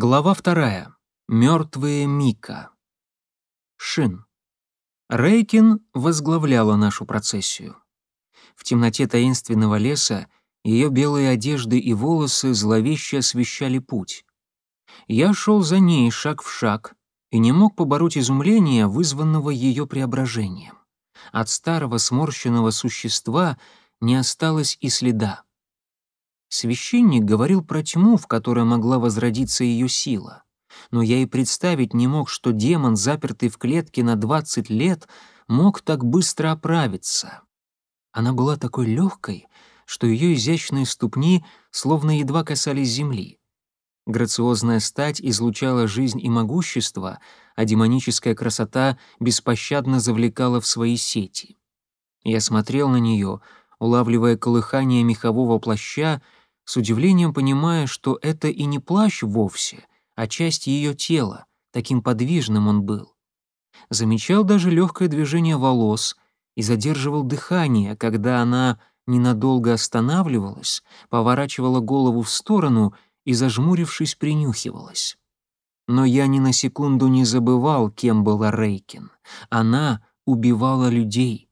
Глава вторая. Мертвые Мика. Шин. Рейкин возглавляла нашу процессию. В темноте таинственного леса ее белые одежды и волосы зловеще освещали путь. Я шел за ней шаг в шаг и не мог побороть изумления, вызванного ее преображением. От старого сморщенного существа не осталось и следа. Священник говорил про тьму, в которой могла возродиться ее сила. Но я и представить не мог, что демон, запертый в клетке на 20 лет, мог так быстро оправиться. Она была такой легкой, что ее изящные ступни словно едва касались земли. Грациозная стать излучала жизнь и могущество, а демоническая красота беспощадно завлекала в свои сети. Я смотрел на нее, улавливая колыхание мехового плаща с удивлением понимая, что это и не плащ вовсе, а часть ее тела, таким подвижным он был. Замечал даже легкое движение волос и задерживал дыхание, когда она ненадолго останавливалась, поворачивала голову в сторону и, зажмурившись, принюхивалась. Но я ни на секунду не забывал, кем была Рейкин. Она убивала людей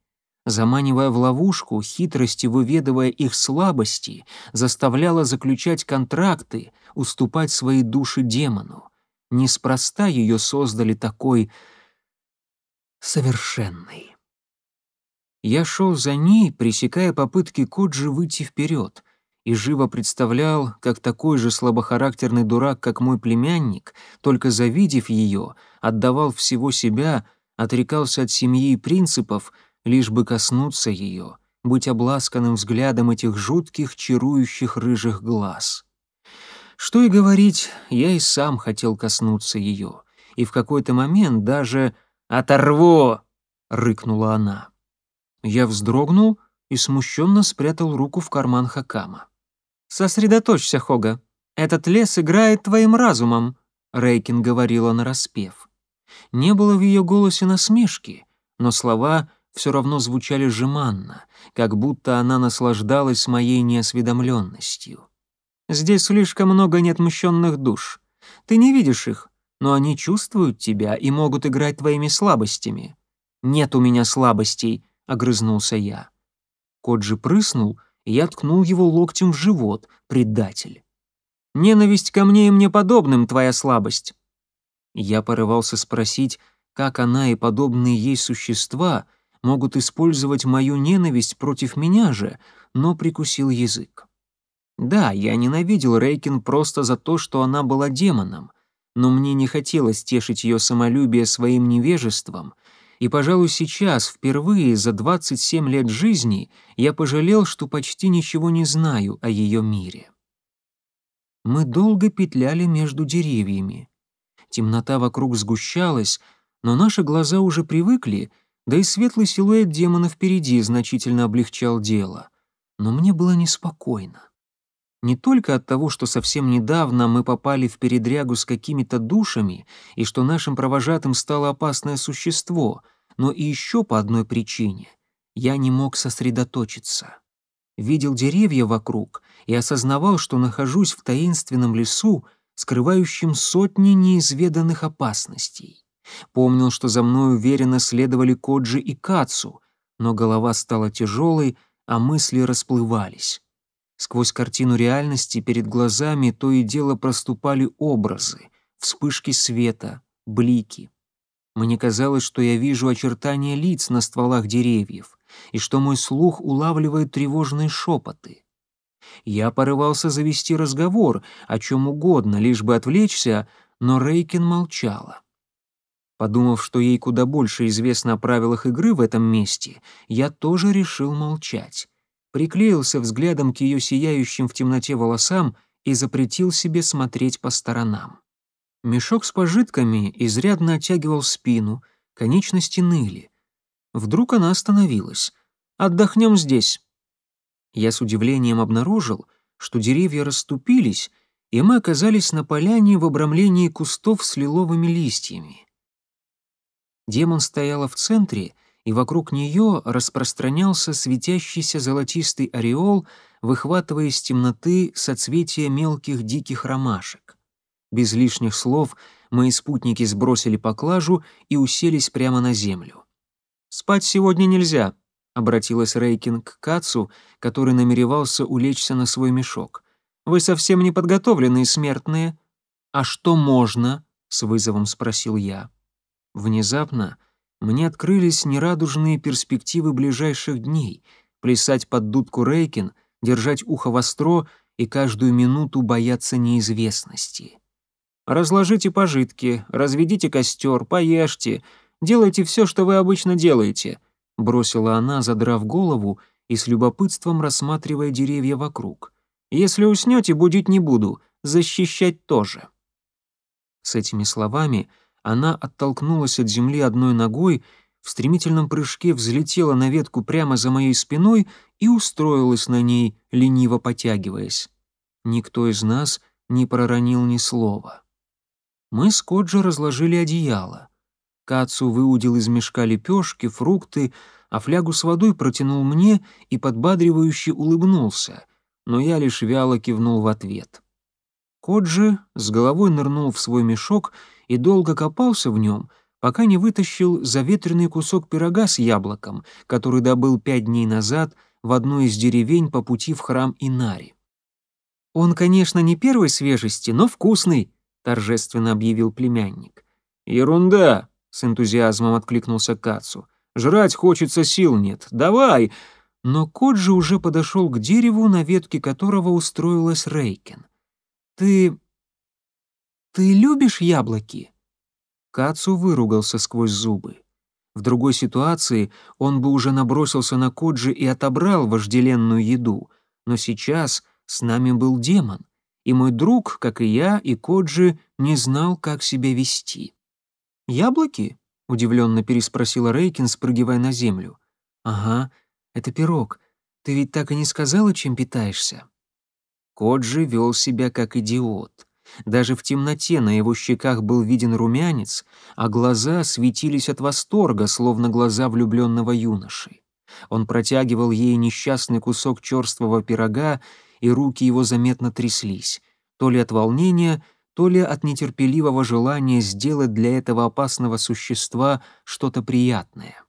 заманивая в ловушку, хитрости выведывая их слабости, заставляла заключать контракты, уступать свои души демону. Неспроста ее создали такой совершенной. Я шел за ней, пресекая попытки Коджи выйти вперед, и живо представлял, как такой же слабохарактерный дурак, как мой племянник, только завидев ее, отдавал всего себя, отрекался от семьи и принципов — лишь бы коснуться ее, быть обласканным взглядом этих жутких, чарующих рыжих глаз. Что и говорить, я и сам хотел коснуться ее, и в какой-то момент даже «Оторву!» — рыкнула она. Я вздрогнул и смущенно спрятал руку в карман Хакама. «Сосредоточься, Хога. Этот лес играет твоим разумом», — Рейкин говорила нараспев. Не было в ее голосе насмешки, но слова все равно звучали жеманно, как будто она наслаждалась моей неосведомленностью. «Здесь слишком много неотмщенных душ. Ты не видишь их, но они чувствуют тебя и могут играть твоими слабостями». «Нет у меня слабостей», — огрызнулся я. Кот же прыснул, и я ткнул его локтем в живот, предатель. «Ненависть ко мне и мне подобным — твоя слабость». Я порывался спросить, как она и подобные ей существа могут использовать мою ненависть против меня же, но прикусил язык. Да, я ненавидел Рейкин просто за то, что она была демоном, но мне не хотелось тешить ее самолюбие своим невежеством, и, пожалуй, сейчас, впервые за 27 лет жизни, я пожалел, что почти ничего не знаю о ее мире. Мы долго петляли между деревьями. Темнота вокруг сгущалась, но наши глаза уже привыкли — да и светлый силуэт демона впереди значительно облегчал дело. Но мне было неспокойно. Не только от того, что совсем недавно мы попали в передрягу с какими-то душами и что нашим провожатым стало опасное существо, но и еще по одной причине. Я не мог сосредоточиться. Видел деревья вокруг и осознавал, что нахожусь в таинственном лесу, скрывающем сотни неизведанных опасностей. Помнил, что за мной уверенно следовали Коджи и Кацу, но голова стала тяжелой, а мысли расплывались. Сквозь картину реальности перед глазами то и дело проступали образы, вспышки света, блики. Мне казалось, что я вижу очертания лиц на стволах деревьев, и что мой слух улавливает тревожные шепоты. Я порывался завести разговор о чем угодно, лишь бы отвлечься, но Рейкин молчала. Подумав, что ей куда больше известно о правилах игры в этом месте, я тоже решил молчать. Приклеился взглядом к ее сияющим в темноте волосам и запретил себе смотреть по сторонам. Мешок с пожитками изрядно оттягивал спину, конечности ныли. Вдруг она остановилась. «Отдохнем здесь». Я с удивлением обнаружил, что деревья расступились, и мы оказались на поляне в обрамлении кустов с лиловыми листьями. Демон стояла в центре, и вокруг нее распространялся светящийся золотистый ореол, выхватывая из темноты соцветия мелких диких ромашек. Без лишних слов мои спутники сбросили поклажу и уселись прямо на землю. «Спать сегодня нельзя», — обратилась Рейкин к Кацу, который намеревался улечься на свой мешок. «Вы совсем не подготовленные смертные». «А что можно?» — с вызовом спросил я. Внезапно мне открылись нерадужные перспективы ближайших дней — плясать под дудку Рейкин, держать ухо востро и каждую минуту бояться неизвестности. Разложите пожитки, разведите костер, поешьте, делайте все, что вы обычно делаете», — бросила она, задрав голову и с любопытством рассматривая деревья вокруг. «Если уснете, будить не буду, защищать тоже». С этими словами она оттолкнулась от земли одной ногой, в стремительном прыжке взлетела на ветку прямо за моей спиной и устроилась на ней, лениво потягиваясь. Никто из нас не проронил ни слова. Мы с Коджи разложили одеяло. Кацу выудил из мешка лепешки, фрукты, а флягу с водой протянул мне и подбадривающе улыбнулся, но я лишь вяло кивнул в ответ. Коджи с головой нырнул в свой мешок и долго копался в нем, пока не вытащил заветренный кусок пирога с яблоком, который добыл пять дней назад в одной из деревень по пути в храм Инари. «Он, конечно, не первой свежести, но вкусный», торжественно объявил племянник. Ерунда, с энтузиазмом откликнулся Кацу. Жрать хочется, сил нет. Давай. Но Коджи уже подошел к дереву, на ветке которого устроилась Рейкен. Ты ты любишь яблоки? Кацу выругался сквозь зубы. В другой ситуации он бы уже набросился на Коджи и отобрал вожделенную еду, но сейчас с нами был демон — и мой друг, как и я, и Коджи, не знал, как себя вести. «Яблоки?» — удивленно переспросила Рейкин, спрыгивая на землю. «Ага, это пирог. Ты ведь так и не сказала, чем питаешься?» Коджи вел себя как идиот. Даже в темноте на его щеках был виден румянец, а глаза светились от восторга, словно глаза влюбленного юноши. Он протягивал ей несчастный кусок черствого пирога и руки его заметно тряслись, то ли от волнения, то ли от нетерпеливого желания сделать для этого опасного существа что-то приятное.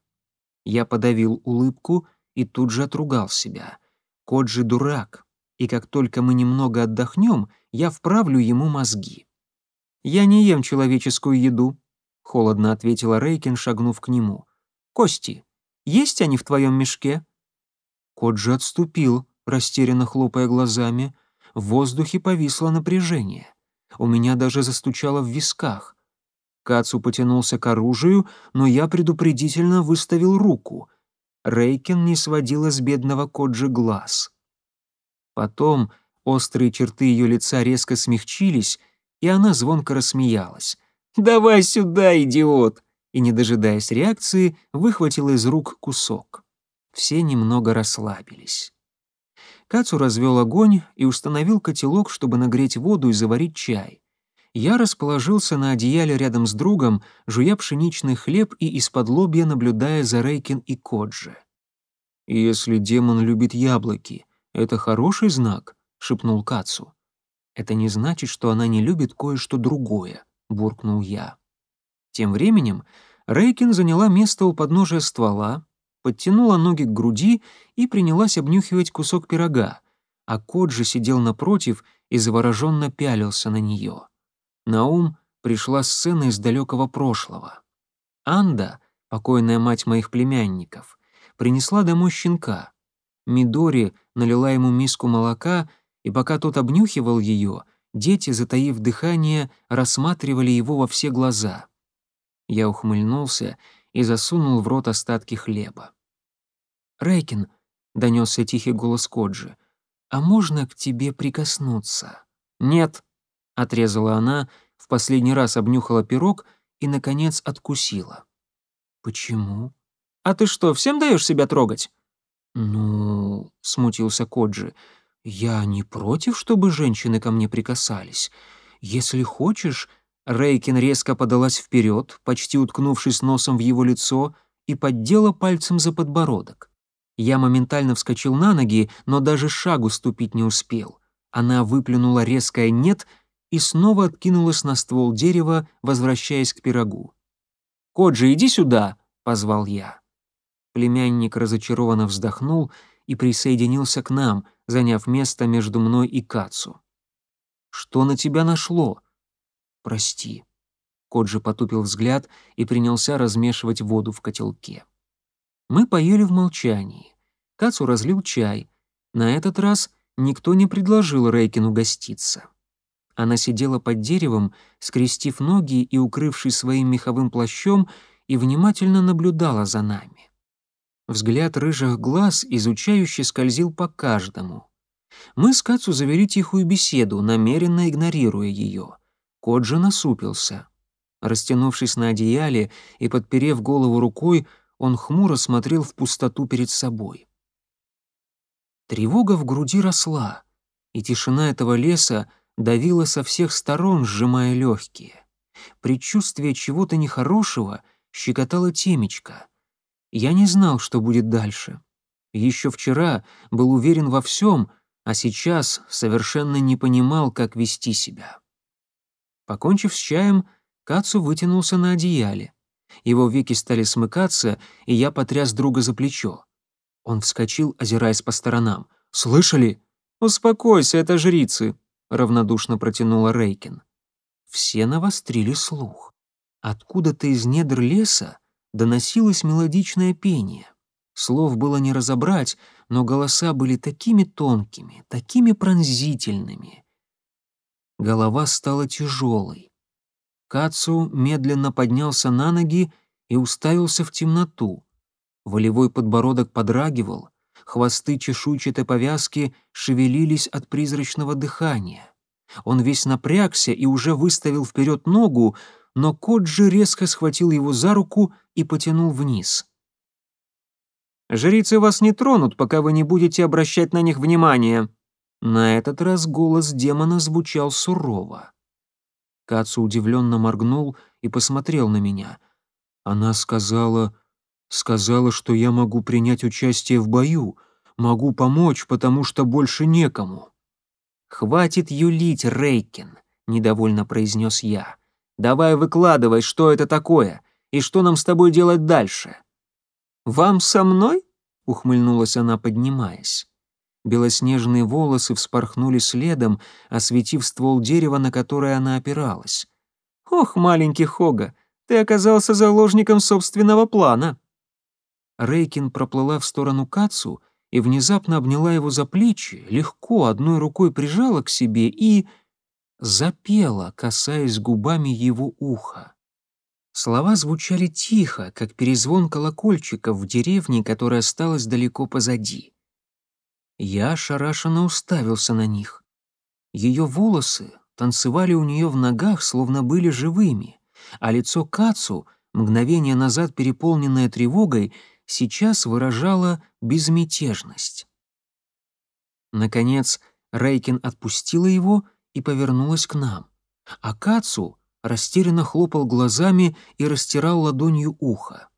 Я подавил улыбку и тут же отругал себя. Кот же дурак, и как только мы немного отдохнем, я вправлю ему мозги. «Я не ем человеческую еду», — холодно ответила Рейкин, шагнув к нему. «Кости, есть они в твоем мешке?» Кот же отступил, растерянно хлопая глазами. В воздухе повисло напряжение. У меня даже застучало в висках. Кацу потянулся к оружию, но я предупредительно выставил руку. Рейкен не сводила с бедного Коджи глаз. Потом острые черты ее лица резко смягчились, и она звонко рассмеялась. «Давай сюда, идиот!» и, не дожидаясь реакции, выхватила из рук кусок. Все немного расслабились. Кацу развел огонь и установил котелок, чтобы нагреть воду и заварить чай. Я расположился на одеяле рядом с другом, жуя пшеничный хлеб и из-под лобья наблюдая за Рейкин и Коджи. «Если демон любит яблоки, это хороший знак», — шепнул Кацу. «Это не значит, что она не любит кое-что другое», — буркнул я. Тем временем Рейкин заняла место у подножия ствола, подтянула ноги к груди и принялась обнюхивать кусок пирога, а кот же сидел напротив и завороженно пялился на нее. На ум пришла сцена из далекого прошлого. Анда, покойная мать моих племянников, принесла домой щенка. Мидори налила ему миску молока, и пока тот обнюхивал ее, дети, затаив дыхание, рассматривали его во все глаза. Я ухмыльнулся и засунул в рот остатки хлеба. «Рейкин», — донесся тихий голос Коджи, — «а можно к тебе прикоснуться?» «Нет», — отрезала она, в последний раз обнюхала пирог и, наконец, откусила. «Почему?» «А ты что, всем даешь себя трогать?» «Ну...» — смутился Коджи. «Я не против, чтобы женщины ко мне прикасались. Если хочешь...» Рейкин резко подалась вперед, почти уткнувшись носом в его лицо, и поддела пальцем за подбородок. Я моментально вскочил на ноги, но даже шагу ступить не успел. Она выплюнула резкое «нет» и снова откинулась на ствол дерева, возвращаясь к пирогу. «Коджи, иди сюда!» — позвал я. Племянник разочарованно вздохнул и присоединился к нам, заняв место между мной и Кацу. «Что на тебя нашло?» «Прости». Коджи потупил взгляд и принялся размешивать воду в котелке. Мы поели в молчании. Кацу разлил чай. На этот раз никто не предложил Рейкину гоститься. Она сидела под деревом, скрестив ноги и укрывшись своим меховым плащом, и внимательно наблюдала за нами. Взгляд рыжих глаз изучающе скользил по каждому. Мы с Кацу завели тихую беседу, намеренно игнорируя ее. Кот же насупился. Растянувшись на одеяле и подперев голову рукой, он хмуро смотрел в пустоту перед собой. Тревога в груди росла, и тишина этого леса давила со всех сторон, сжимая легкие. Предчувствие чего-то нехорошего щекотало темечко. Я не знал, что будет дальше. Еще вчера был уверен во всем, а сейчас совершенно не понимал, как вести себя. Покончив с чаем, Кацу вытянулся на одеяле. Его веки стали смыкаться, и я потряс друга за плечо. Он вскочил, озираясь по сторонам. «Слышали?» «Успокойся, это жрицы», — равнодушно протянула Рейкин. Все навострили слух. Откуда-то из недр леса доносилось мелодичное пение. Слов было не разобрать, но голоса были такими тонкими, такими пронзительными. Голова стала тяжелой. Кацу медленно поднялся на ноги и уставился в темноту. Волевой подбородок подрагивал, хвосты чешуйчатой повязки шевелились от призрачного дыхания. Он весь напрягся и уже выставил вперед ногу, но Коджи резко схватил его за руку и потянул вниз. «Жрицы вас не тронут, пока вы не будете обращать на них внимание». На этот раз голос демона звучал сурово. Кацу удивленно моргнул и посмотрел на меня. Она сказала, Сказала, что я могу принять участие в бою, могу помочь, потому что больше некому. «Хватит юлить, Рейкин», — недовольно произнес я. «Давай выкладывай, что это такое, и что нам с тобой делать дальше». «Вам со мной?» — ухмыльнулась она, поднимаясь. Белоснежные волосы вспорхнули следом, осветив ствол дерева, на которое она опиралась. «Ох, маленький Хога, ты оказался заложником собственного плана». Рейкин проплыла в сторону Кацу и внезапно обняла его за плечи, легко одной рукой прижала к себе и... запела, касаясь губами его уха. Слова звучали тихо, как перезвон колокольчиков в деревне, которая осталась далеко позади. Я ошарашенно уставился на них. Ее волосы танцевали у нее в ногах, словно были живыми, а лицо Кацу, мгновение назад переполненное тревогой, сейчас выражала безмятежность. Наконец, Рейкин отпустила его и повернулась к нам. А Кацу растерянно хлопал глазами и растирал ладонью ухо.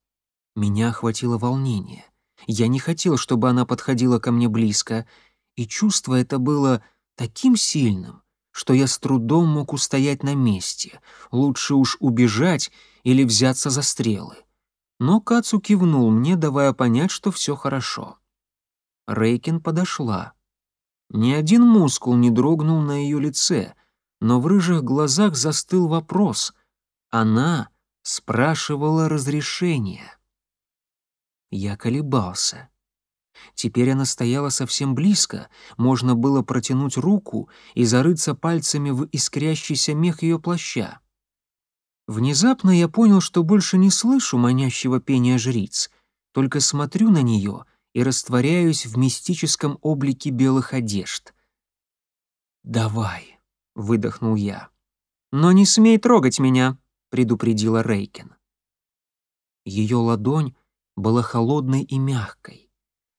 Меня охватило волнение. Я не хотел, чтобы она подходила ко мне близко, и чувство это было таким сильным, что я с трудом мог устоять на месте. Лучше уж убежать или взяться за стрелы но Кацу кивнул мне, давая понять, что все хорошо. Рейкин подошла. Ни один мускул не дрогнул на ее лице, но в рыжих глазах застыл вопрос. Она спрашивала разрешения. Я колебался. Теперь она стояла совсем близко, можно было протянуть руку и зарыться пальцами в искрящийся мех ее плаща. Внезапно я понял, что больше не слышу манящего пения жриц, только смотрю на нее и растворяюсь в мистическом облике белых одежд. «Давай», — выдохнул я. «Но не смей трогать меня», — предупредила Рейкен. Ее ладонь была холодной и мягкой.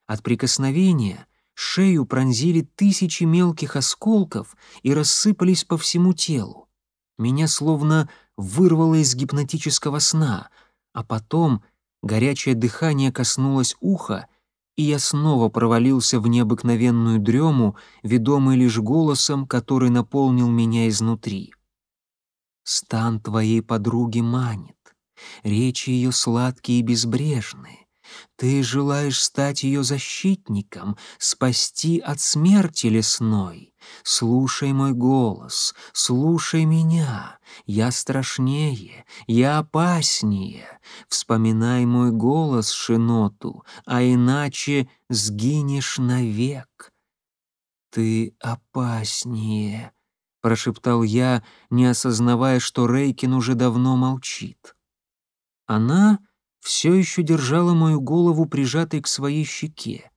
От прикосновения шею пронзили тысячи мелких осколков и рассыпались по всему телу. Меня словно вырвало из гипнотического сна, а потом горячее дыхание коснулось уха, и я снова провалился в необыкновенную дрему, ведомый лишь голосом, который наполнил меня изнутри. «Стан твоей подруги манит, речи ее сладкие и безбрежные. Ты желаешь стать ее защитником, спасти от смерти лесной. Слушай мой голос, слушай меня. Я страшнее, я опаснее. Вспоминай мой голос, Шиноту, а иначе сгинешь навек. Ты опаснее, прошептал я, не осознавая, что Рейкин уже давно молчит. Она все еще держала мою голову прижатой к своей щеке,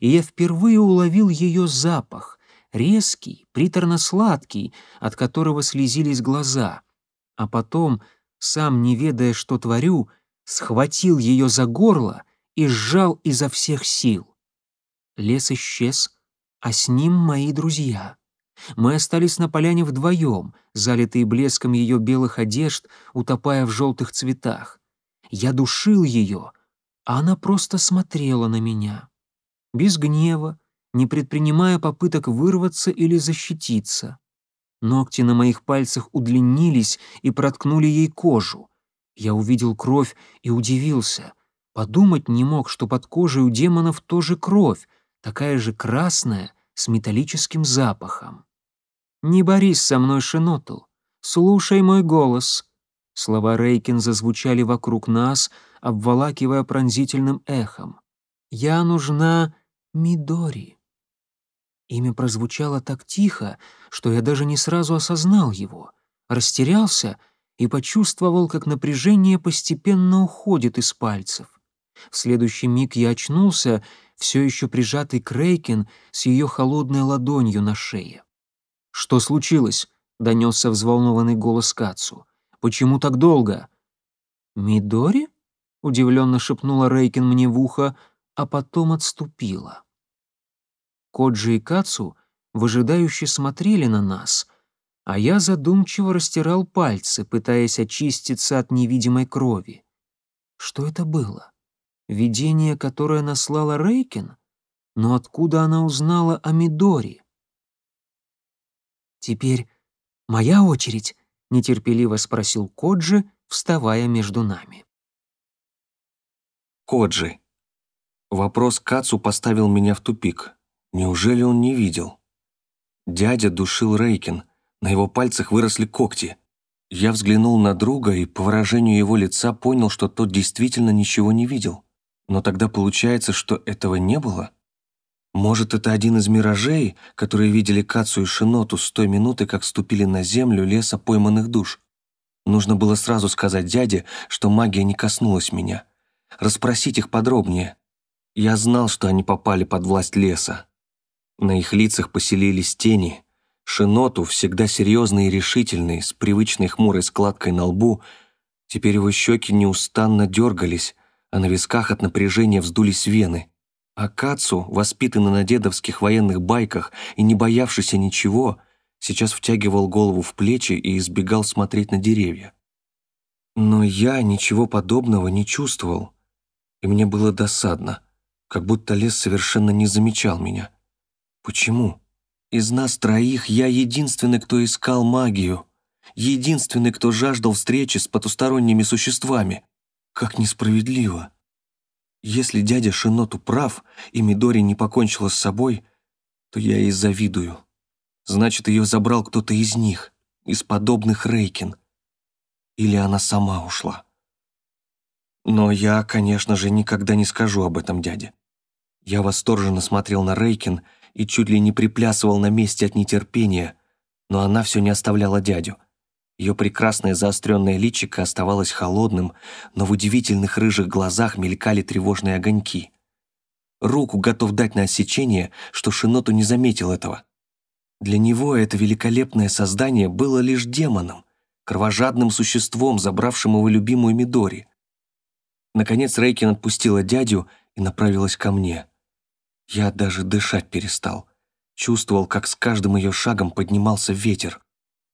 и я впервые уловил ее запах, резкий, приторно-сладкий, от которого слезились глаза, а потом, сам не ведая, что творю, схватил ее за горло и сжал изо всех сил. Лес исчез, а с ним мои друзья. Мы остались на поляне вдвоем, залитые блеском ее белых одежд, утопая в желтых цветах. Я душил ее, а она просто смотрела на меня. Без гнева, не предпринимая попыток вырваться или защититься. Ногти на моих пальцах удлинились и проткнули ей кожу. Я увидел кровь и удивился. Подумать не мог, что под кожей у демонов тоже кровь, такая же красная, с металлическим запахом. «Не борись со мной, Шиноту. Слушай мой голос», Слова Рейкин зазвучали вокруг нас, обволакивая пронзительным эхом. «Я нужна Мидори». Имя прозвучало так тихо, что я даже не сразу осознал его, растерялся и почувствовал, как напряжение постепенно уходит из пальцев. В следующий миг я очнулся, все еще прижатый к Рейкин с ее холодной ладонью на шее. «Что случилось?» — донесся взволнованный голос Кацу. Почему так долго?» «Мидори?» — удивленно шепнула Рейкин мне в ухо, а потом отступила. Коджи и Кацу выжидающе смотрели на нас, а я задумчиво растирал пальцы, пытаясь очиститься от невидимой крови. Что это было? Видение, которое наслала Рейкин? Но откуда она узнала о Мидори? «Теперь моя очередь», — нетерпеливо спросил Коджи, вставая между нами. Коджи. Вопрос Кацу поставил меня в тупик. Неужели он не видел? Дядя душил Рейкин, на его пальцах выросли когти. Я взглянул на друга и по выражению его лица понял, что тот действительно ничего не видел. Но тогда получается, что этого не было? Может, это один из миражей, которые видели Кацу и Шиноту с той минуты, как ступили на землю леса пойманных душ? Нужно было сразу сказать дяде, что магия не коснулась меня. Расспросить их подробнее. Я знал, что они попали под власть леса. На их лицах поселились тени. Шиноту, всегда серьезный и решительный, с привычной хмурой складкой на лбу, теперь его щеки неустанно дергались, а на висках от напряжения вздулись вены. А Кацу, воспитанный на дедовских военных байках и не боявшийся ничего, сейчас втягивал голову в плечи и избегал смотреть на деревья. Но я ничего подобного не чувствовал, и мне было досадно, как будто лес совершенно не замечал меня. Почему? Из нас троих я единственный, кто искал магию, единственный, кто жаждал встречи с потусторонними существами. Как несправедливо. Если дядя Шиноту прав, и Мидори не покончила с собой, то я ей завидую. Значит, ее забрал кто-то из них, из подобных Рейкин. Или она сама ушла. Но я, конечно же, никогда не скажу об этом дяде. Я восторженно смотрел на Рейкин и чуть ли не приплясывал на месте от нетерпения, но она все не оставляла дядю — ее прекрасное заостренное личико оставалось холодным, но в удивительных рыжих глазах мелькали тревожные огоньки. Руку готов дать на отсечение, что Шиноту не заметил этого. Для него это великолепное создание было лишь демоном, кровожадным существом, забравшим его любимую Мидори. Наконец Рейкин отпустила дядю и направилась ко мне. Я даже дышать перестал. Чувствовал, как с каждым ее шагом поднимался ветер.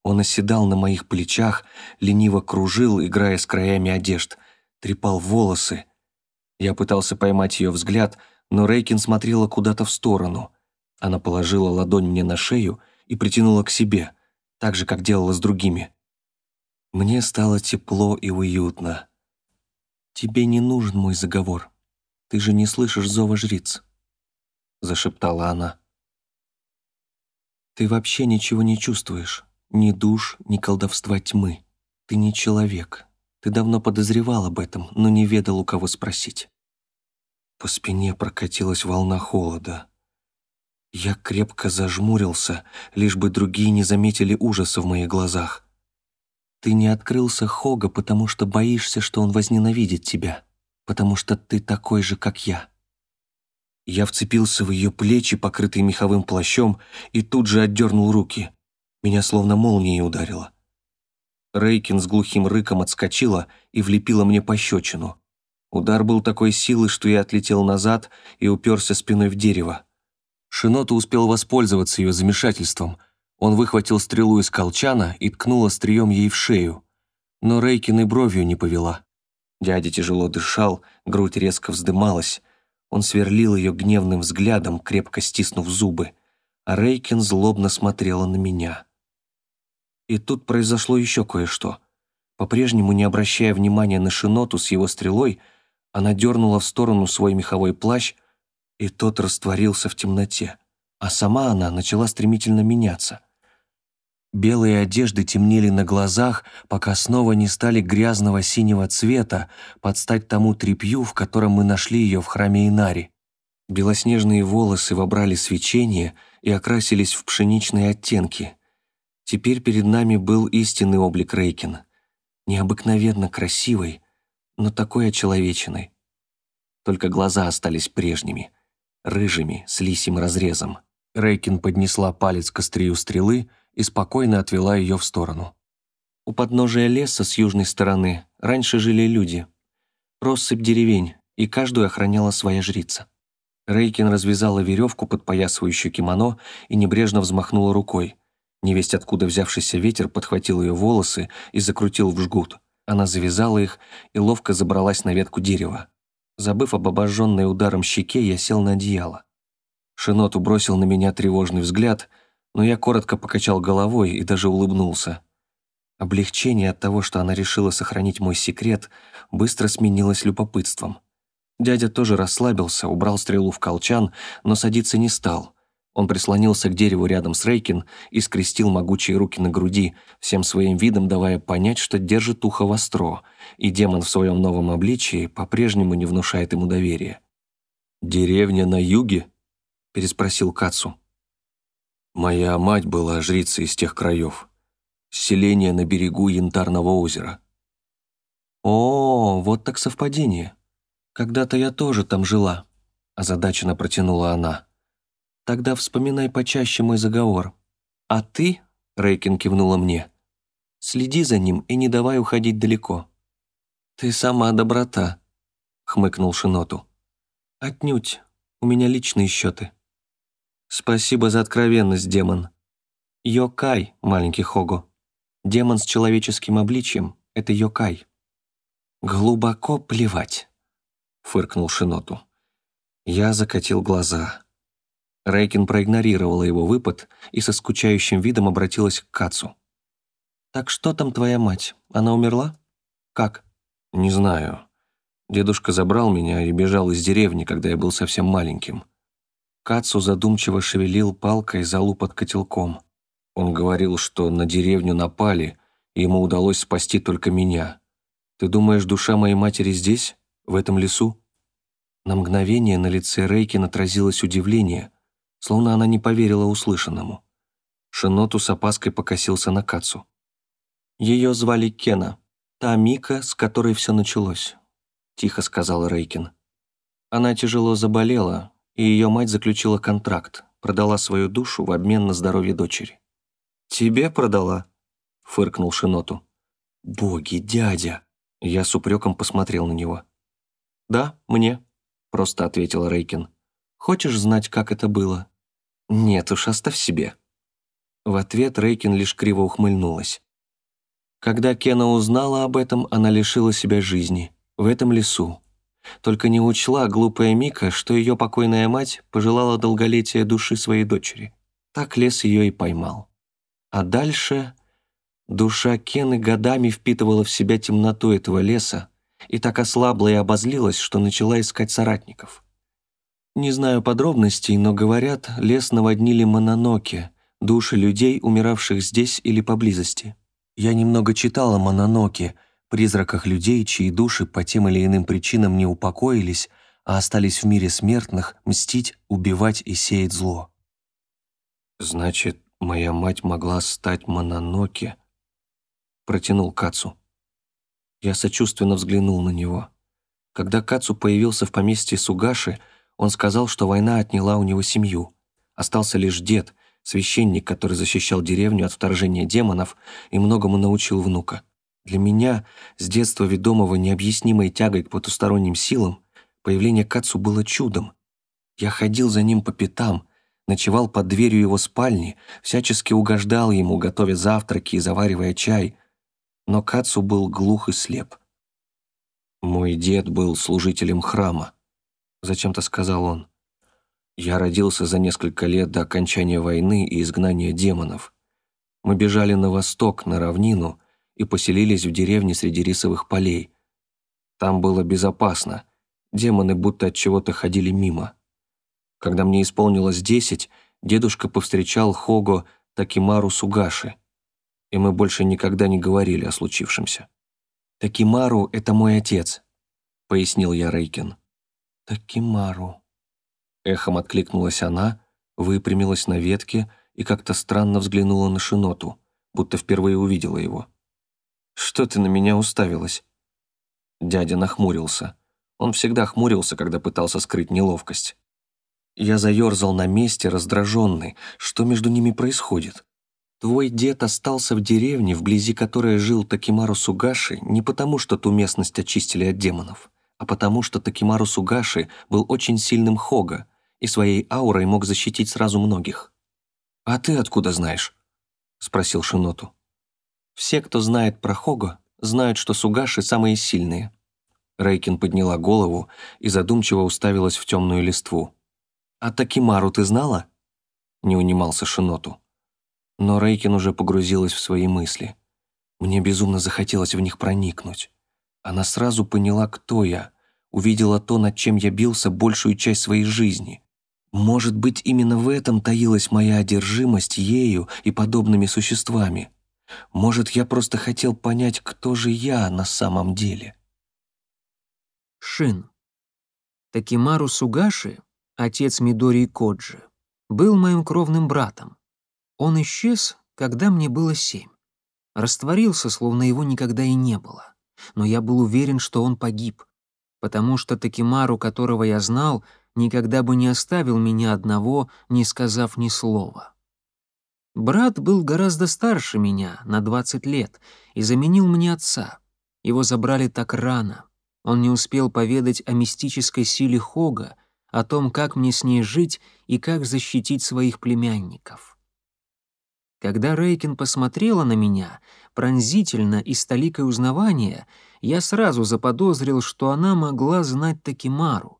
Он оседал на моих плечах, лениво кружил, играя с краями одежд, трепал волосы. Я пытался поймать ее взгляд, но Рейкин смотрела куда-то в сторону. Она положила ладонь мне на шею и притянула к себе, так же, как делала с другими. Мне стало тепло и уютно. «Тебе не нужен мой заговор. Ты же не слышишь зова жриц», — зашептала она. «Ты вообще ничего не чувствуешь. Ни душ, ни колдовства тьмы. Ты не человек. Ты давно подозревал об этом, но не ведал, у кого спросить». По спине прокатилась волна холода. Я крепко зажмурился, лишь бы другие не заметили ужаса в моих глазах. Ты не открылся Хога, потому что боишься, что он возненавидит тебя, потому что ты такой же, как я. Я вцепился в ее плечи, покрытые меховым плащом, и тут же отдернул руки. Меня словно молнией ударило. Рейкин с глухим рыком отскочила и влепила мне пощечину. Удар был такой силы, что я отлетел назад и уперся спиной в дерево. Шинота успел воспользоваться ее замешательством. Он выхватил стрелу из колчана и ткнул острием ей в шею. Но Рейкин и бровью не повела. Дядя тяжело дышал, грудь резко вздымалась. Он сверлил ее гневным взглядом, крепко стиснув зубы. А Рейкин злобно смотрела на меня. И тут произошло еще кое-что. По-прежнему не обращая внимания на Шиноту с его стрелой, она дернула в сторону свой меховой плащ, и тот растворился в темноте. А сама она начала стремительно меняться. Белые одежды темнели на глазах, пока снова не стали грязного синего цвета, под стать тому тряпью, в котором мы нашли ее в храме Инари. Белоснежные волосы вобрали свечение и окрасились в пшеничные оттенки. Теперь перед нами был истинный облик Рейкин. Необыкновенно красивый, но такой очеловеченный. Только глаза остались прежними, рыжими, с лисим разрезом. Рейкин поднесла палец к острию стрелы и спокойно отвела ее в сторону. У подножия леса с южной стороны раньше жили люди. Россыпь деревень, и каждую охраняла своя жрица. Рейкин развязала веревку, подпоясывающую кимоно, и небрежно взмахнула рукой. Невесть откуда взявшийся ветер подхватил ее волосы и закрутил в жгут. Она завязала их и ловко забралась на ветку дерева. Забыв об обожженной ударом щеке, я сел на одеяло. Шиноту бросил на меня тревожный взгляд, но я коротко покачал головой и даже улыбнулся. Облегчение от того, что она решила сохранить мой секрет, быстро сменилось любопытством. Дядя тоже расслабился, убрал стрелу в колчан, но садиться не стал. Он прислонился к дереву рядом с Рейкин и скрестил могучие руки на груди, всем своим видом давая понять, что держит ухо востро, и демон в своем новом обличии по-прежнему не внушает ему доверия. «Деревня на юге?» – переспросил Кацу. «Моя мать была жрицей из тех краев. Селение на берегу Янтарного озера». «О, вот так совпадение. Когда-то я тоже там жила», – озадаченно протянула она. Тогда вспоминай почаще мой заговор. А ты, Рейкин кивнула мне, следи за ним и не давай уходить далеко. Ты сама доброта, хмыкнул Шиноту. Отнюдь, у меня личные счеты. Спасибо за откровенность, демон. Йокай, маленький Хого. Демон с человеческим обличием — это Йокай. Глубоко плевать, фыркнул Шиноту. Я закатил глаза. Рейкин проигнорировала его выпад и со скучающим видом обратилась к Кацу. «Так что там твоя мать? Она умерла? Как?» «Не знаю. Дедушка забрал меня и бежал из деревни, когда я был совсем маленьким». Кацу задумчиво шевелил палкой залу под котелком. Он говорил, что на деревню напали, и ему удалось спасти только меня. «Ты думаешь, душа моей матери здесь, в этом лесу?» На мгновение на лице Рейкин отразилось удивление – словно она не поверила услышанному. Шиноту с опаской покосился на Кацу. Ее звали Кена, та Мика, с которой все началось, тихо сказал Рейкин. Она тяжело заболела, и ее мать заключила контракт, продала свою душу в обмен на здоровье дочери. «Тебе продала?» — фыркнул Шиноту. «Боги, дядя!» Я с упреком посмотрел на него. «Да, мне», — просто ответил Рейкин. «Хочешь знать, как это было?» «Нет уж, оставь себе». В ответ Рейкин лишь криво ухмыльнулась. Когда Кена узнала об этом, она лишила себя жизни. В этом лесу. Только не учла глупая Мика, что ее покойная мать пожелала долголетия души своей дочери. Так лес ее и поймал. А дальше душа Кены годами впитывала в себя темноту этого леса и так ослабла и обозлилась, что начала искать соратников. Не знаю подробностей, но говорят, лес наводнили мононоки, души людей, умиравших здесь или поблизости. Я немного читала мононоки, призраках людей, чьи души по тем или иным причинам не упокоились, а остались в мире смертных мстить, убивать и сеять зло. «Значит, моя мать могла стать мононоки?» Протянул Кацу. Я сочувственно взглянул на него. Когда Кацу появился в поместье Сугаши, он сказал, что война отняла у него семью. Остался лишь дед, священник, который защищал деревню от вторжения демонов и многому научил внука. Для меня, с детства ведомого необъяснимой тягой к потусторонним силам, появление Кацу было чудом. Я ходил за ним по пятам, ночевал под дверью его спальни, всячески угождал ему, готовя завтраки и заваривая чай. Но Кацу был глух и слеп. Мой дед был служителем храма зачем-то сказал он. «Я родился за несколько лет до окончания войны и изгнания демонов. Мы бежали на восток, на равнину, и поселились в деревне среди рисовых полей. Там было безопасно, демоны будто от чего-то ходили мимо. Когда мне исполнилось десять, дедушка повстречал Хого Такимару Сугаши, и мы больше никогда не говорили о случившемся. «Такимару — это мой отец», — пояснил я Рейкин. «Такимару». Эхом откликнулась она, выпрямилась на ветке и как-то странно взглянула на Шиноту, будто впервые увидела его. «Что ты на меня уставилась?» Дядя нахмурился. Он всегда хмурился, когда пытался скрыть неловкость. Я заерзал на месте, раздраженный. Что между ними происходит? Твой дед остался в деревне, вблизи которой жил Такимару Сугаши, не потому, что ту местность очистили от демонов а потому что Такимару Сугаши был очень сильным хога и своей аурой мог защитить сразу многих. «А ты откуда знаешь?» — спросил Шиноту. «Все, кто знает про хога, знают, что Сугаши самые сильные». Рейкин подняла голову и задумчиво уставилась в темную листву. «А Такимару ты знала?» — не унимался Шиноту. Но Рейкин уже погрузилась в свои мысли. Мне безумно захотелось в них проникнуть. Она сразу поняла, кто я, увидела то, над чем я бился большую часть своей жизни. Может быть, именно в этом таилась моя одержимость ею и подобными существами. Может, я просто хотел понять, кто же я на самом деле. Шин. Такимару Сугаши, отец Мидори Коджи, был моим кровным братом. Он исчез, когда мне было семь. Растворился, словно его никогда и не было но я был уверен, что он погиб, потому что Такимару, которого я знал, никогда бы не оставил меня одного, не сказав ни слова. Брат был гораздо старше меня, на 20 лет, и заменил мне отца. Его забрали так рано. Он не успел поведать о мистической силе Хога, о том, как мне с ней жить и как защитить своих племянников. Когда Рейкин посмотрела на меня, пронзительно и с толикой узнавания, я сразу заподозрил, что она могла знать Такимару.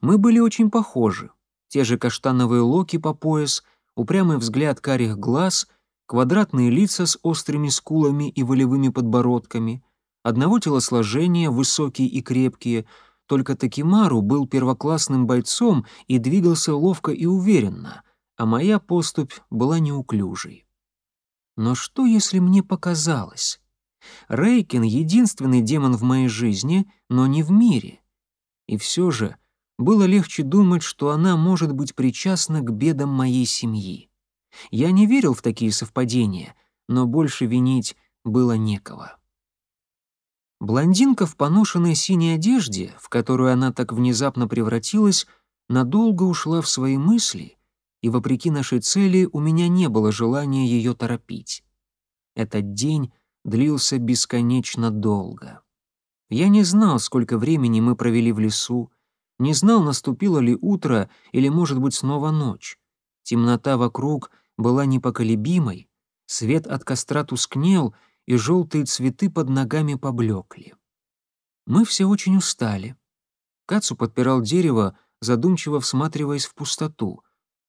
Мы были очень похожи. Те же каштановые локи по пояс, упрямый взгляд карих глаз, квадратные лица с острыми скулами и волевыми подбородками, одного телосложения, высокие и крепкие, только Такимару был первоклассным бойцом и двигался ловко и уверенно, а моя поступь была неуклюжей. Но что, если мне показалось? Рейкин — единственный демон в моей жизни, но не в мире. И все же было легче думать, что она может быть причастна к бедам моей семьи. Я не верил в такие совпадения, но больше винить было некого. Блондинка в поношенной синей одежде, в которую она так внезапно превратилась, надолго ушла в свои мысли и, вопреки нашей цели, у меня не было желания ее торопить. Этот день длился бесконечно долго. Я не знал, сколько времени мы провели в лесу, не знал, наступило ли утро или, может быть, снова ночь. Темнота вокруг была непоколебимой, свет от костра тускнел, и желтые цветы под ногами поблекли. Мы все очень устали. Кацу подпирал дерево, задумчиво всматриваясь в пустоту.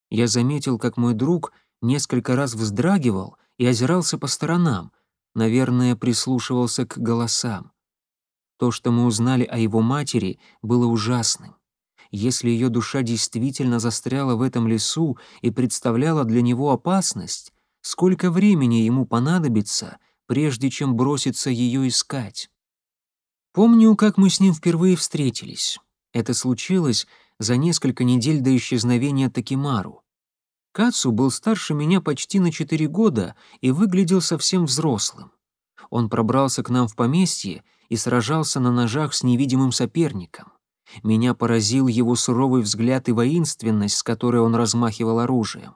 Я заметил, как мой друг несколько раз вздрагивал и озирался по сторонам, наверное, прислушивался к голосам. То, что мы узнали о его матери, было ужасным. Если ее душа действительно застряла в этом лесу и представляла для него опасность, сколько времени ему понадобится, прежде чем броситься ее искать? Помню, как мы с ним впервые встретились. Это случилось за несколько недель до исчезновения Такимару. Кацу был старше меня почти на четыре года и выглядел совсем взрослым. Он пробрался к нам в поместье и сражался на ножах с невидимым соперником. Меня поразил его суровый взгляд и воинственность, с которой он размахивал оружием.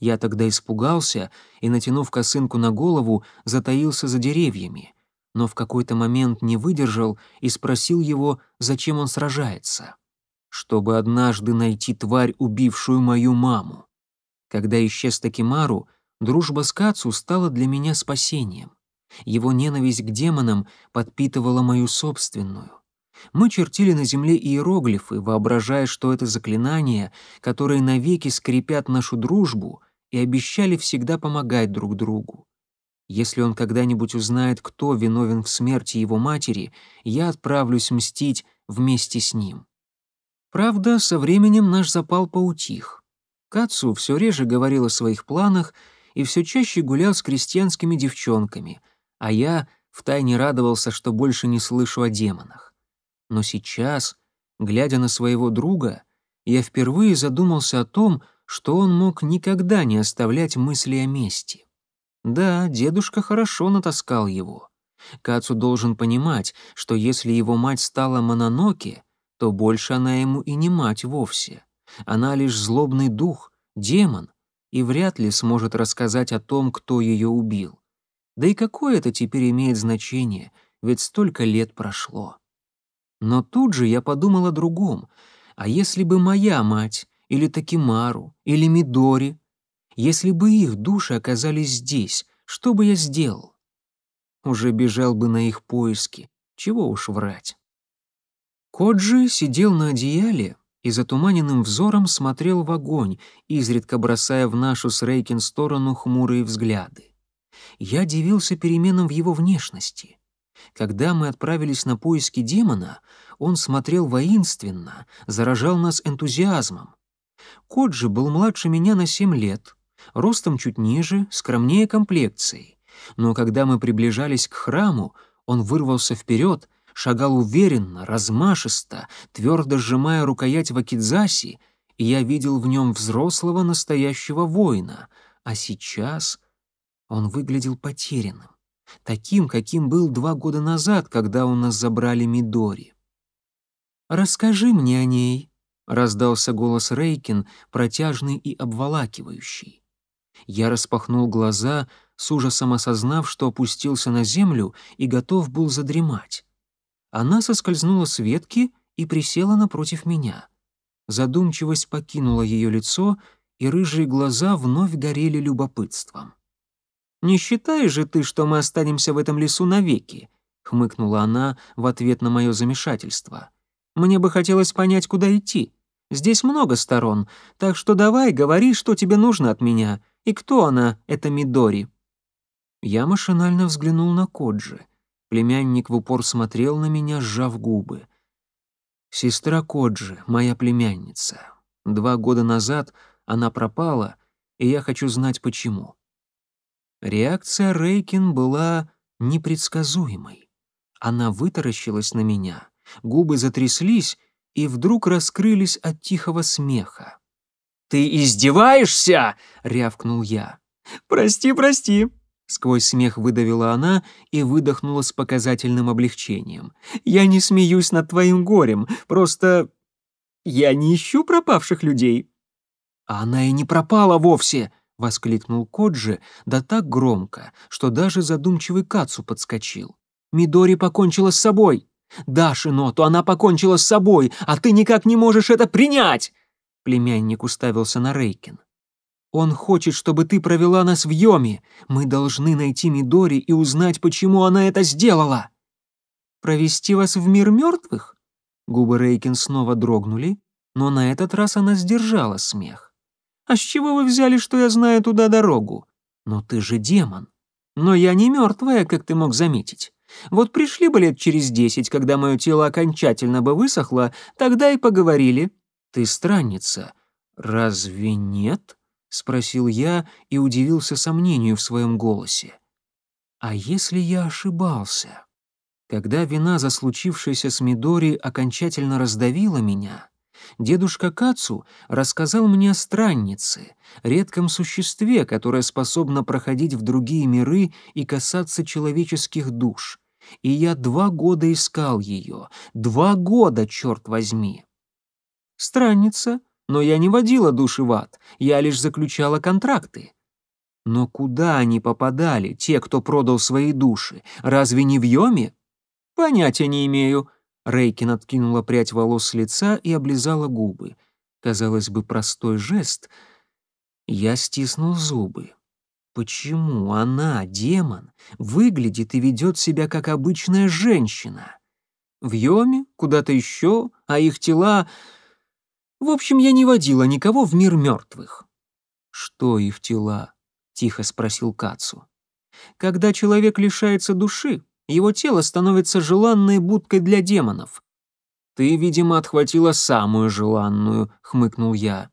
Я тогда испугался и, натянув косынку на голову, затаился за деревьями, но в какой-то момент не выдержал и спросил его, зачем он сражается. «Чтобы однажды найти тварь, убившую мою маму». Когда исчез Такимару, дружба с Кацу стала для меня спасением. Его ненависть к демонам подпитывала мою собственную. Мы чертили на земле иероглифы, воображая, что это заклинания, которые навеки скрепят нашу дружбу и обещали всегда помогать друг другу. Если он когда-нибудь узнает, кто виновен в смерти его матери, я отправлюсь мстить вместе с ним. Правда, со временем наш запал поутих. Кацу все реже говорил о своих планах и все чаще гулял с крестьянскими девчонками, а я втайне радовался, что больше не слышу о демонах. Но сейчас, глядя на своего друга, я впервые задумался о том, что он мог никогда не оставлять мысли о мести. Да, дедушка хорошо натаскал его. Кацу должен понимать, что если его мать стала Мононоке, то больше она ему и не мать вовсе. Она лишь злобный дух, демон, и вряд ли сможет рассказать о том, кто ее убил. Да и какое это теперь имеет значение, ведь столько лет прошло. Но тут же я подумал о другом. А если бы моя мать, или Такимару, или Мидори, если бы их души оказались здесь, что бы я сделал? Уже бежал бы на их поиски, чего уж врать. Коджи сидел на одеяле и затуманенным взором смотрел в огонь, изредка бросая в нашу с Рейкин сторону хмурые взгляды. Я дивился переменам в его внешности. Когда мы отправились на поиски демона, он смотрел воинственно, заражал нас энтузиазмом. Кот же был младше меня на семь лет, ростом чуть ниже, скромнее комплекцией. Но когда мы приближались к храму, он вырвался вперед, шагал уверенно, размашисто, твердо сжимая рукоять вакидзаси, и я видел в нем взрослого настоящего воина, а сейчас он выглядел потерянным таким, каким был два года назад, когда у нас забрали Мидори. «Расскажи мне о ней», — раздался голос Рейкин, протяжный и обволакивающий. Я распахнул глаза, с ужасом осознав, что опустился на землю и готов был задремать. Она соскользнула с ветки и присела напротив меня. Задумчивость покинула ее лицо, и рыжие глаза вновь горели любопытством. «Не считаешь же ты, что мы останемся в этом лесу навеки?» — хмыкнула она в ответ на мое замешательство. «Мне бы хотелось понять, куда идти. Здесь много сторон, так что давай, говори, что тебе нужно от меня, и кто она, эта Мидори». Я машинально взглянул на Коджи. Племянник в упор смотрел на меня, сжав губы. «Сестра Коджи, моя племянница. Два года назад она пропала, и я хочу знать, почему». Реакция Рейкин была непредсказуемой. Она вытаращилась на меня, губы затряслись и вдруг раскрылись от тихого смеха. «Ты издеваешься?» — рявкнул я. «Прости, прости», — сквозь смех выдавила она и выдохнула с показательным облегчением. «Я не смеюсь над твоим горем, просто я не ищу пропавших людей». «А она и не пропала вовсе», — воскликнул Коджи, да так громко, что даже задумчивый Кацу подскочил. «Мидори покончила с собой!» «Да, Шиноту, она покончила с собой, а ты никак не можешь это принять!» Племянник уставился на Рейкин. «Он хочет, чтобы ты провела нас в Йоме. Мы должны найти Мидори и узнать, почему она это сделала». «Провести вас в мир мертвых?» Губы Рейкин снова дрогнули, но на этот раз она сдержала смех. «А с чего вы взяли, что я знаю туда дорогу? Но ты же демон. Но я не мертвая, как ты мог заметить. Вот пришли бы лет через десять, когда мое тело окончательно бы высохло, тогда и поговорили. Ты странница. Разве нет?» — спросил я и удивился сомнению в своем голосе. «А если я ошибался?» Когда вина за случившееся с Мидори окончательно раздавила меня, дедушка Кацу рассказал мне о страннице, редком существе, которое способно проходить в другие миры и касаться человеческих душ. И я два года искал ее. Два года, черт возьми. Странница, но я не водила души в ад, я лишь заключала контракты. Но куда они попадали, те, кто продал свои души? Разве не в Йоме? Понятия не имею. Рейкин откинула прядь волос с лица и облизала губы. Казалось бы, простой жест. Я стиснул зубы. Почему она, демон, выглядит и ведет себя как обычная женщина? В Йоме, куда-то еще, а их тела... В общем, я не водила никого в мир мертвых. «Что их тела?» — тихо спросил Кацу. «Когда человек лишается души, его тело становится желанной будкой для демонов. «Ты, видимо, отхватила самую желанную», — хмыкнул я.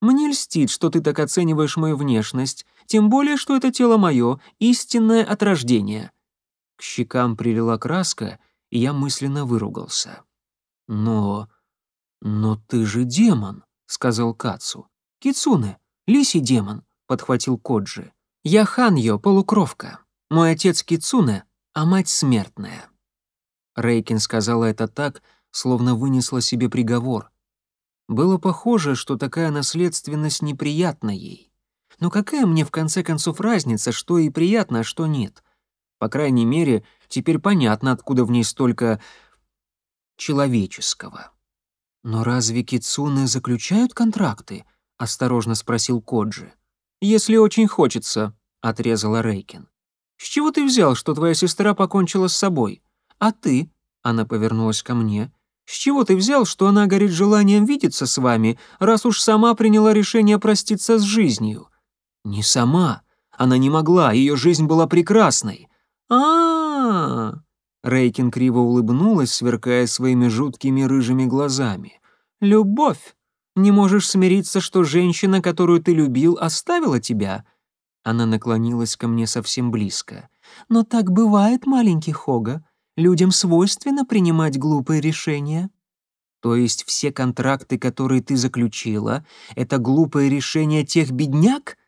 «Мне льстит, что ты так оцениваешь мою внешность, тем более, что это тело мое, истинное от рождения». К щекам прилила краска, и я мысленно выругался. «Но... но ты же демон», — сказал Кацу. «Кицуне, лисий демон», — подхватил Коджи. «Я Ханьо, полукровка. Мой отец Кицуне а мать смертная. Рейкин сказала это так, словно вынесла себе приговор. Было похоже, что такая наследственность неприятна ей. Но какая мне в конце концов разница, что ей приятно, а что нет? По крайней мере, теперь понятно, откуда в ней столько человеческого. Но разве кицуны заключают контракты? осторожно спросил Коджи. Если очень хочется, отрезала Рейкин. «С чего ты взял, что твоя сестра покончила с собой? А ты?» — она повернулась ко мне. «С чего ты взял, что она горит желанием видеться с вами, раз уж сама приняла решение проститься с жизнью?» «Не сама. Она не могла, ее жизнь была прекрасной». А-а-а! Рейкин криво улыбнулась, сверкая своими жуткими рыжими глазами. «Любовь! Не можешь смириться, что женщина, которую ты любил, оставила тебя? Она наклонилась ко мне совсем близко. «Но так бывает, маленький Хога. Людям свойственно принимать глупые решения». «То есть все контракты, которые ты заключила, это глупые решения тех бедняк?»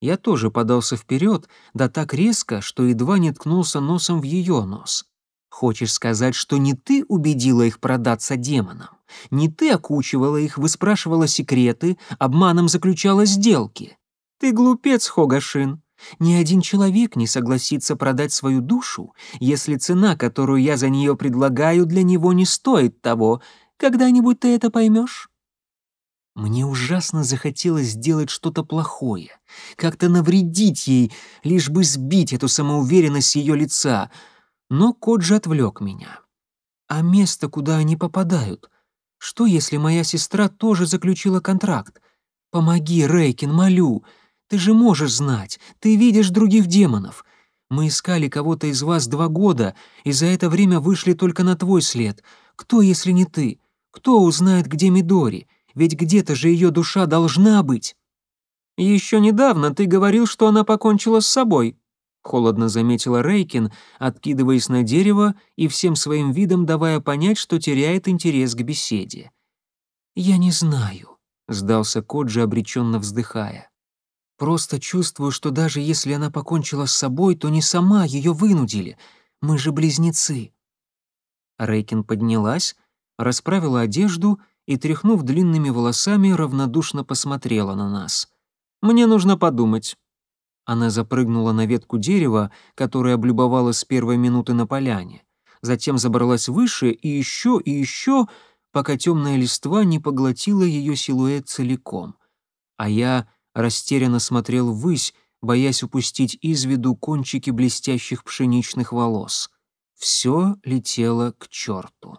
Я тоже подался вперед, да так резко, что едва не ткнулся носом в ее нос. «Хочешь сказать, что не ты убедила их продаться демонам? Не ты окучивала их, выспрашивала секреты, обманом заключала сделки?» Ты глупец, Хогашин. Ни один человек не согласится продать свою душу, если цена, которую я за нее предлагаю, для него не стоит того. Когда-нибудь ты это поймешь? Мне ужасно захотелось сделать что-то плохое, как-то навредить ей, лишь бы сбить эту самоуверенность ее лица. Но Коджи отвлек меня. А место, куда они попадают? Что, если моя сестра тоже заключила контракт? Помоги, Рейкин, молю. Ты же можешь знать, ты видишь других демонов. Мы искали кого-то из вас два года, и за это время вышли только на твой след. Кто, если не ты? Кто узнает, где Мидори? Ведь где-то же ее душа должна быть. Еще недавно ты говорил, что она покончила с собой, холодно заметила Рейкин, откидываясь на дерево и всем своим видом давая понять, что теряет интерес к беседе. Я не знаю, сдался Коджи, обреченно вздыхая. Просто чувствую, что даже если она покончила с собой, то не сама ее вынудили. Мы же близнецы». Рейкин поднялась, расправила одежду и, тряхнув длинными волосами, равнодушно посмотрела на нас. «Мне нужно подумать». Она запрыгнула на ветку дерева, которое облюбовала с первой минуты на поляне. Затем забралась выше и еще и еще, пока темная листва не поглотила ее силуэт целиком. А я растерянно смотрел ввысь, боясь упустить из виду кончики блестящих пшеничных волос. Все летело к черту.